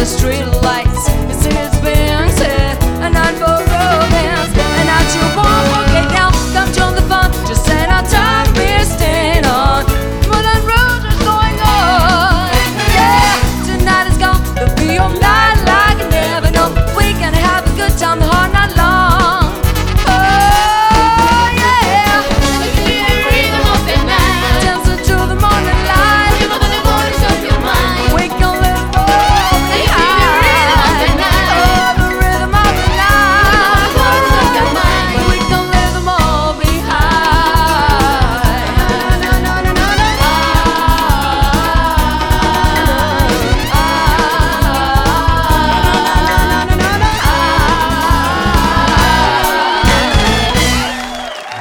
the street